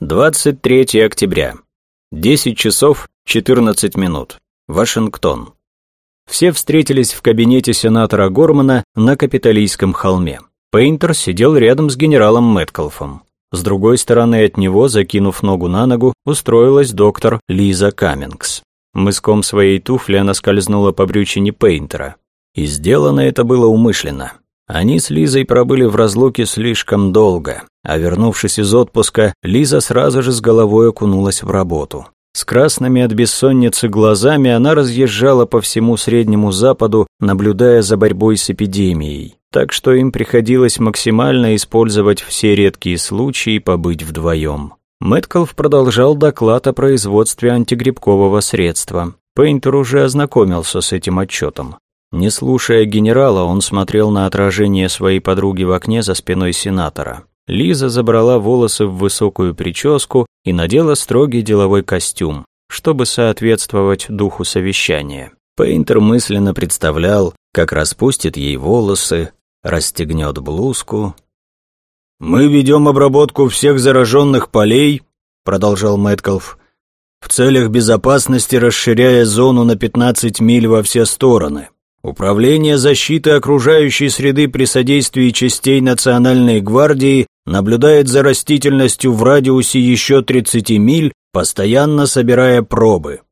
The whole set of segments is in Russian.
23 октября. 10 часов 14 минут. Вашингтон. Все встретились в кабинете сенатора Гормана на Капитолийском холме. Пейнтер сидел рядом с генералом Мэткалфом. С другой стороны от него, закинув ногу на ногу, устроилась доктор Лиза Каммингс. Мыском своей туфли она скользнула по брючине Пейнтера. И сделано это было умышленно. Они с Лизой пробыли в разлуке слишком долго, а вернувшись из отпуска, Лиза сразу же с головой окунулась в работу. С красными от бессонницы глазами она разъезжала по всему Среднему Западу, наблюдая за борьбой с эпидемией, так что им приходилось максимально использовать все редкие случаи побыть вдвоем. Мэткалф продолжал доклад о производстве антигрибкового средства. Пейнтер уже ознакомился с этим отчетом. Не слушая генерала, он смотрел на отражение своей подруги в окне за спиной сенатора. Лиза забрала волосы в высокую прическу и надела строгий деловой костюм, чтобы соответствовать духу совещания. Пейнтер мысленно представлял, как распустит ей волосы, расстегнет блузку. «Мы ведем обработку всех зараженных полей», — продолжал Мэткалф, «в целях безопасности расширяя зону на 15 миль во все стороны. Управление защиты окружающей среды при содействии частей Национальной гвардии наблюдает за растительностью в радиусе еще 30 миль, постоянно собирая пробы.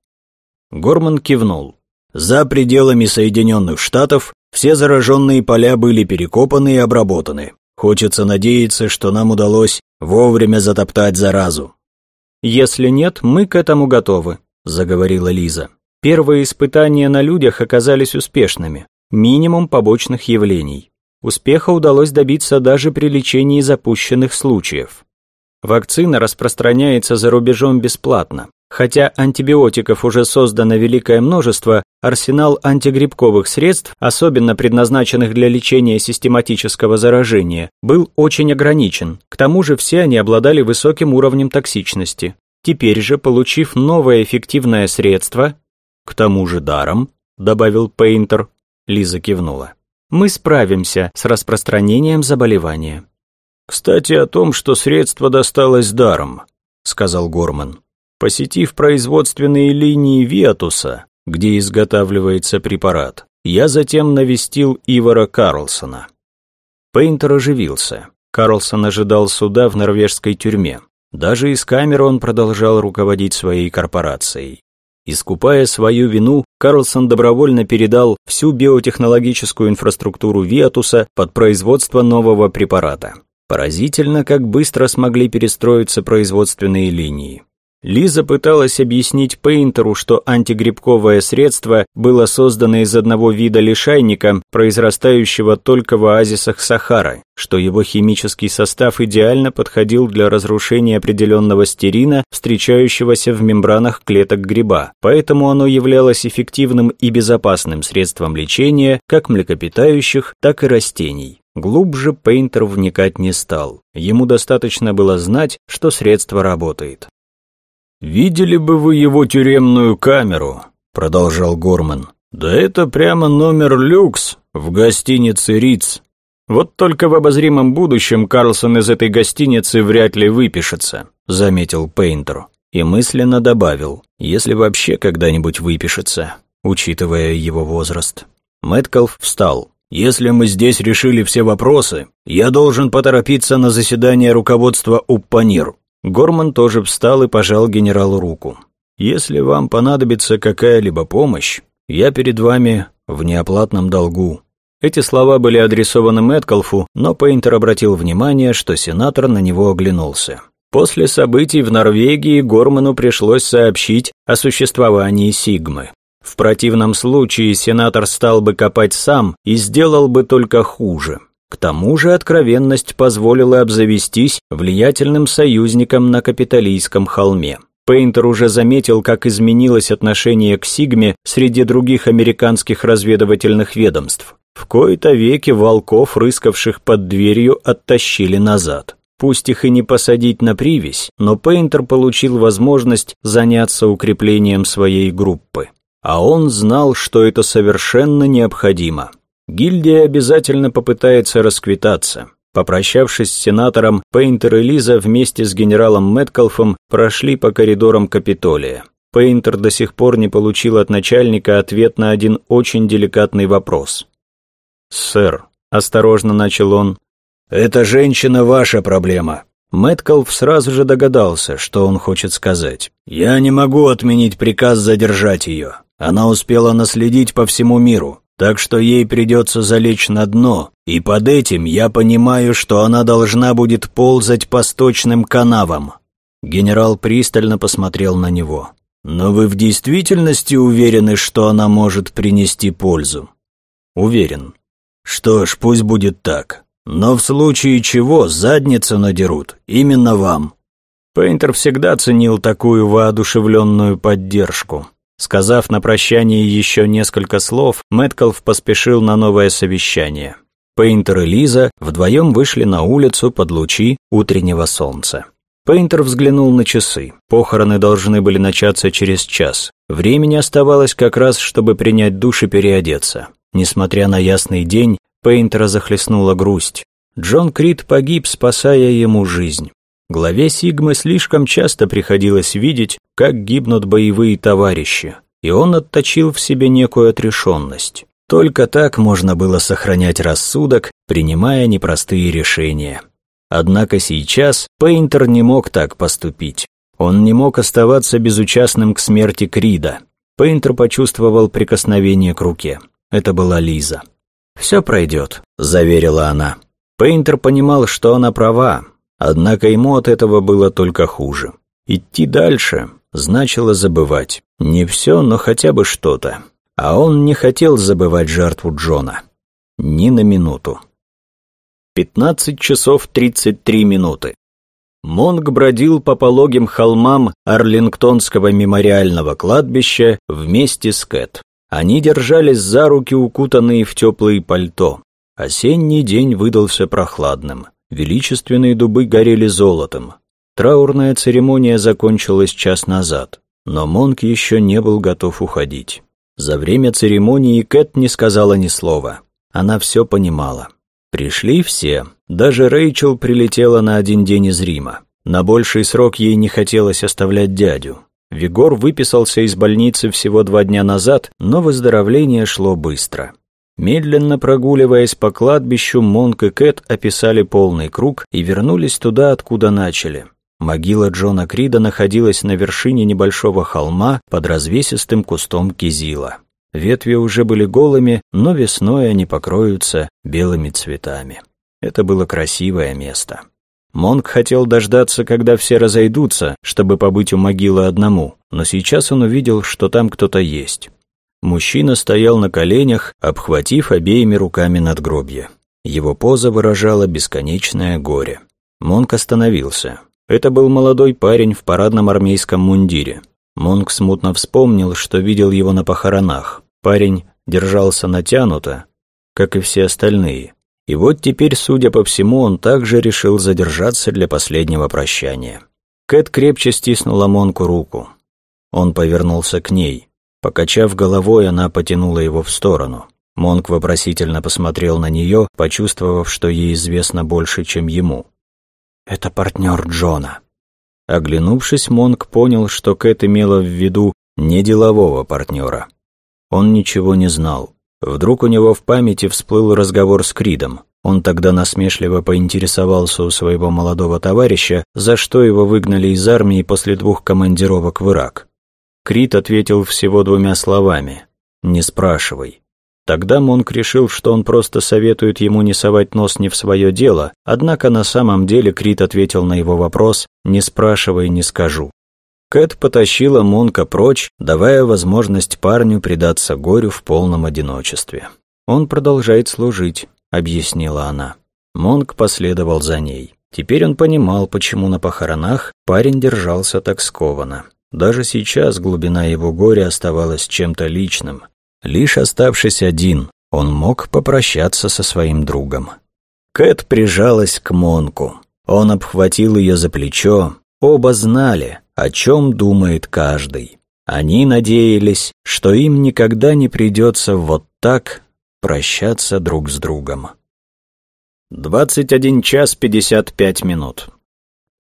Горман кивнул. За пределами Соединенных Штатов все зараженные поля были перекопаны и обработаны. Хочется надеяться, что нам удалось вовремя затоптать заразу. «Если нет, мы к этому готовы», — заговорила Лиза. Первые испытания на людях оказались успешными, минимум побочных явлений. Успеха удалось добиться даже при лечении запущенных случаев. Вакцина распространяется за рубежом бесплатно. Хотя антибиотиков уже создано великое множество, арсенал антигрибковых средств, особенно предназначенных для лечения систематического заражения, был очень ограничен. К тому же все они обладали высоким уровнем токсичности. Теперь же, получив новое эффективное средство, «К тому же даром», — добавил Пейнтер. Лиза кивнула. «Мы справимся с распространением заболевания». «Кстати, о том, что средство досталось даром», — сказал Горман. «Посетив производственные линии Виатуса, где изготавливается препарат, я затем навестил Ивара Карлсона». Пейнтер оживился. Карлсон ожидал суда в норвежской тюрьме. Даже из камеры он продолжал руководить своей корпорацией. Искупая свою вину, Карлсон добровольно передал всю биотехнологическую инфраструктуру Виатуса под производство нового препарата. Поразительно, как быстро смогли перестроиться производственные линии. Лиза пыталась объяснить Пейнтеру, что антигрибковое средство было создано из одного вида лишайника, произрастающего только в оазисах Сахары, что его химический состав идеально подходил для разрушения определенного стерина, встречающегося в мембранах клеток гриба, поэтому оно являлось эффективным и безопасным средством лечения как млекопитающих, так и растений. Глубже Пейнтер вникать не стал. Ему достаточно было знать, что средство работает. «Видели бы вы его тюремную камеру», — продолжал Горман. «Да это прямо номер люкс в гостинице Риц. Вот только в обозримом будущем Карлсон из этой гостиницы вряд ли выпишется», — заметил Пейнтер. И мысленно добавил, если вообще когда-нибудь выпишется, учитывая его возраст. Мэткалф встал. «Если мы здесь решили все вопросы, я должен поторопиться на заседание руководства Уппанир. Горман тоже встал и пожал генералу руку. «Если вам понадобится какая-либо помощь, я перед вами в неоплатном долгу». Эти слова были адресованы Мэткалфу, но Пейнтер обратил внимание, что сенатор на него оглянулся. После событий в Норвегии Горману пришлось сообщить о существовании Сигмы. В противном случае сенатор стал бы копать сам и сделал бы только хуже. К тому же откровенность позволила обзавестись влиятельным союзником на Капитолийском холме. Пейнтер уже заметил, как изменилось отношение к Сигме среди других американских разведывательных ведомств. В кои-то веки волков, рыскавших под дверью, оттащили назад. Пусть их и не посадить на привязь, но Пейнтер получил возможность заняться укреплением своей группы. А он знал, что это совершенно необходимо. Гильдия обязательно попытается расквитаться. Попрощавшись с сенатором, Пейнтер и Лиза вместе с генералом Мэткалфом прошли по коридорам Капитолия. Пейнтер до сих пор не получил от начальника ответ на один очень деликатный вопрос. «Сэр», — осторожно начал он, — «эта женщина ваша проблема». Мэткалф сразу же догадался, что он хочет сказать. «Я не могу отменить приказ задержать ее. Она успела наследить по всему миру так что ей придется залечь на дно, и под этим я понимаю, что она должна будет ползать по сточным канавам». Генерал пристально посмотрел на него. «Но вы в действительности уверены, что она может принести пользу?» «Уверен». «Что ж, пусть будет так. Но в случае чего задницу надерут именно вам». Пейнтер всегда ценил такую воодушевленную поддержку. Сказав на прощание еще несколько слов, Мэткалф поспешил на новое совещание. Пейнтер и Лиза вдвоем вышли на улицу под лучи утреннего солнца. Пейнтер взглянул на часы. Похороны должны были начаться через час. Времени оставалось как раз, чтобы принять душ и переодеться. Несмотря на ясный день, Пейнтера захлестнула грусть. Джон Крид погиб, спасая ему жизнь. Главе Сигмы слишком часто приходилось видеть, как гибнут боевые товарищи, и он отточил в себе некую отрешенность. Только так можно было сохранять рассудок, принимая непростые решения. Однако сейчас Пейнтер не мог так поступить. Он не мог оставаться безучастным к смерти Крида. Пейнтер почувствовал прикосновение к руке. Это была Лиза. «Все пройдет», — заверила она. Пейнтер понимал, что она права, Однако ему от этого было только хуже. Идти дальше значило забывать. Не все, но хотя бы что-то. А он не хотел забывать жертву Джона. Ни на минуту. 15 часов 33 минуты. Монг бродил по пологим холмам Арлингтонского мемориального кладбища вместе с Кэт. Они держались за руки, укутанные в теплые пальто. Осенний день выдался прохладным. Величественные дубы горели золотом. Траурная церемония закончилась час назад, но Монк еще не был готов уходить. За время церемонии Кэт не сказала ни слова. Она все понимала. Пришли все. Даже Рэйчел прилетела на один день из Рима. На больший срок ей не хотелось оставлять дядю. Вигор выписался из больницы всего два дня назад, но выздоровление шло быстро. Медленно прогуливаясь по кладбищу, Монк и Кэт описали полный круг и вернулись туда, откуда начали. Могила Джона Крида находилась на вершине небольшого холма под развесистым кустом кизила. Ветви уже были голыми, но весной они покроются белыми цветами. Это было красивое место. Монк хотел дождаться, когда все разойдутся, чтобы побыть у могилы одному, но сейчас он увидел, что там кто-то есть. Мужчина стоял на коленях, обхватив обеими руками надгробье. Его поза выражала бесконечное горе. Монк остановился. Это был молодой парень в парадном армейском мундире. Монк смутно вспомнил, что видел его на похоронах. Парень держался натянуто, как и все остальные. И вот теперь, судя по всему, он также решил задержаться для последнего прощания. Кэт крепче стиснула Монку руку. Он повернулся к ней. Покачав головой, она потянула его в сторону. Монк вопросительно посмотрел на нее, почувствовав, что ей известно больше, чем ему. «Это партнер Джона». Оглянувшись, Монк понял, что Кэт имела в виду не делового партнера. Он ничего не знал. Вдруг у него в памяти всплыл разговор с Кридом. Он тогда насмешливо поинтересовался у своего молодого товарища, за что его выгнали из армии после двух командировок в Ирак. Крит ответил всего двумя словами «Не спрашивай». Тогда Монк решил, что он просто советует ему не совать нос не в свое дело, однако на самом деле Крит ответил на его вопрос «Не спрашивай, не скажу». Кэт потащила Монка прочь, давая возможность парню предаться горю в полном одиночестве. «Он продолжает служить», — объяснила она. Монк последовал за ней. Теперь он понимал, почему на похоронах парень держался так скованно. Даже сейчас глубина его горя оставалась чем-то личным. Лишь оставшись один, он мог попрощаться со своим другом. Кэт прижалась к Монку. Он обхватил ее за плечо. Оба знали, о чем думает каждый. Они надеялись, что им никогда не придется вот так прощаться друг с другом. 21 час 55 минут.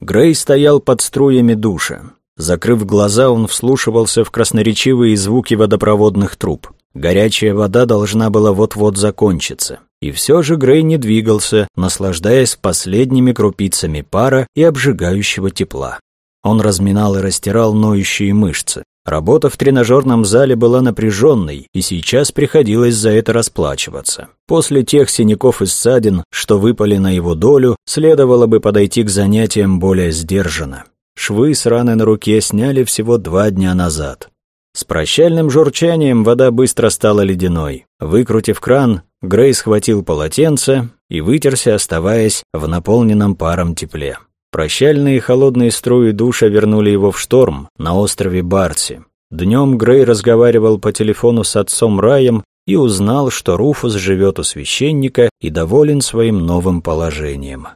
Грей стоял под струями душа. Закрыв глаза, он вслушивался в красноречивые звуки водопроводных труб. Горячая вода должна была вот-вот закончиться. И все же Грей не двигался, наслаждаясь последними крупицами пара и обжигающего тепла. Он разминал и растирал ноющие мышцы. Работа в тренажерном зале была напряженной, и сейчас приходилось за это расплачиваться. После тех синяков и ссадин, что выпали на его долю, следовало бы подойти к занятиям более сдержанно. Швы с раны на руке сняли всего два дня назад. С прощальным журчанием вода быстро стала ледяной. Выкрутив кран, Грей схватил полотенце и вытерся, оставаясь в наполненном паром тепле. Прощальные холодные струи душа вернули его в шторм на острове Барси. Днем Грей разговаривал по телефону с отцом Раем и узнал, что Руфус живет у священника и доволен своим новым положением.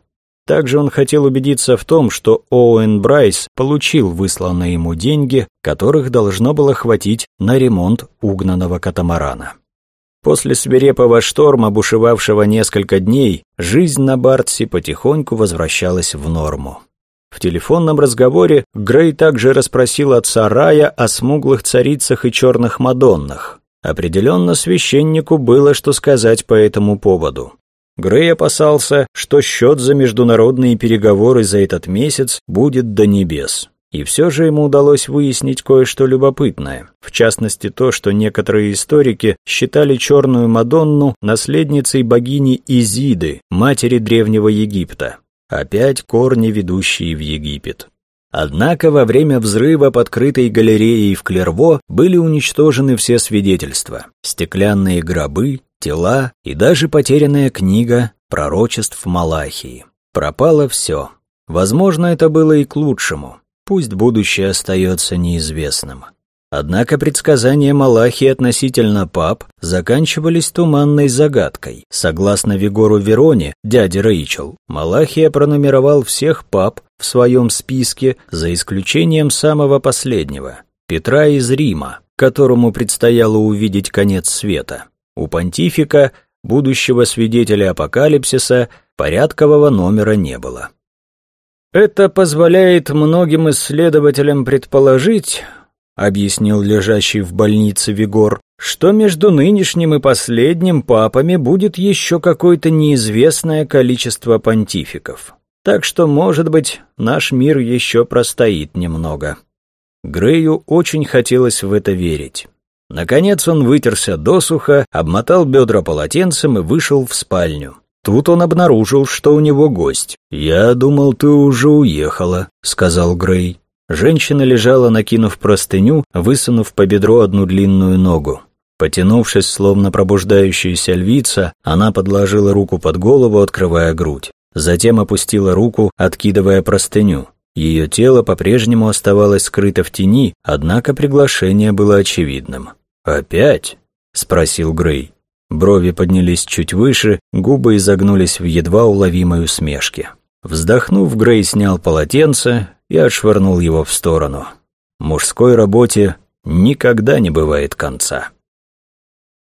Также он хотел убедиться в том, что Оуэн Брайс получил высланные ему деньги, которых должно было хватить на ремонт угнанного катамарана. После свирепого шторма, бушевавшего несколько дней, жизнь на Бартсе потихоньку возвращалась в норму. В телефонном разговоре Грей также расспросил отца Рая о смуглых царицах и черных мадоннах. Определенно священнику было что сказать по этому поводу. Грей опасался, что счет за международные переговоры за этот месяц будет до небес. И все же ему удалось выяснить кое-что любопытное. В частности, то, что некоторые историки считали Черную Мадонну наследницей богини Изиды, матери Древнего Египта. Опять корни, ведущие в Египет. Однако во время взрыва под крытой галереей в Клерво были уничтожены все свидетельства. Стеклянные гробы, тела и даже потерянная книга пророчеств Малахии. Пропало все. Возможно, это было и к лучшему. Пусть будущее остается неизвестным. Однако предсказания Малахии относительно пап заканчивались туманной загадкой. Согласно Вигору Вероне, дяде Рэйчел, Малахия пронумеровал всех пап в своем списке, за исключением самого последнего – Петра из Рима, которому предстояло увидеть конец света. У понтифика, будущего свидетеля апокалипсиса, порядкового номера не было. Это позволяет многим исследователям предположить, объяснил лежащий в больнице Вигор, что между нынешним и последним папами будет еще какое-то неизвестное количество понтификов. Так что, может быть, наш мир еще простоит немного. Грею очень хотелось в это верить. Наконец он вытерся досуха, обмотал бедра полотенцем и вышел в спальню. Тут он обнаружил, что у него гость. «Я думал, ты уже уехала», — сказал Грей. Женщина лежала, накинув простыню, высунув по бедру одну длинную ногу. Потянувшись, словно пробуждающаяся львица, она подложила руку под голову, открывая грудь. Затем опустила руку, откидывая простыню. Ее тело по-прежнему оставалось скрыто в тени, однако приглашение было очевидным. «Опять?» — спросил Грей. Брови поднялись чуть выше, губы изогнулись в едва уловимой усмешке. Вздохнув, Грей снял полотенце и отшвырнул его в сторону. Мужской работе никогда не бывает конца.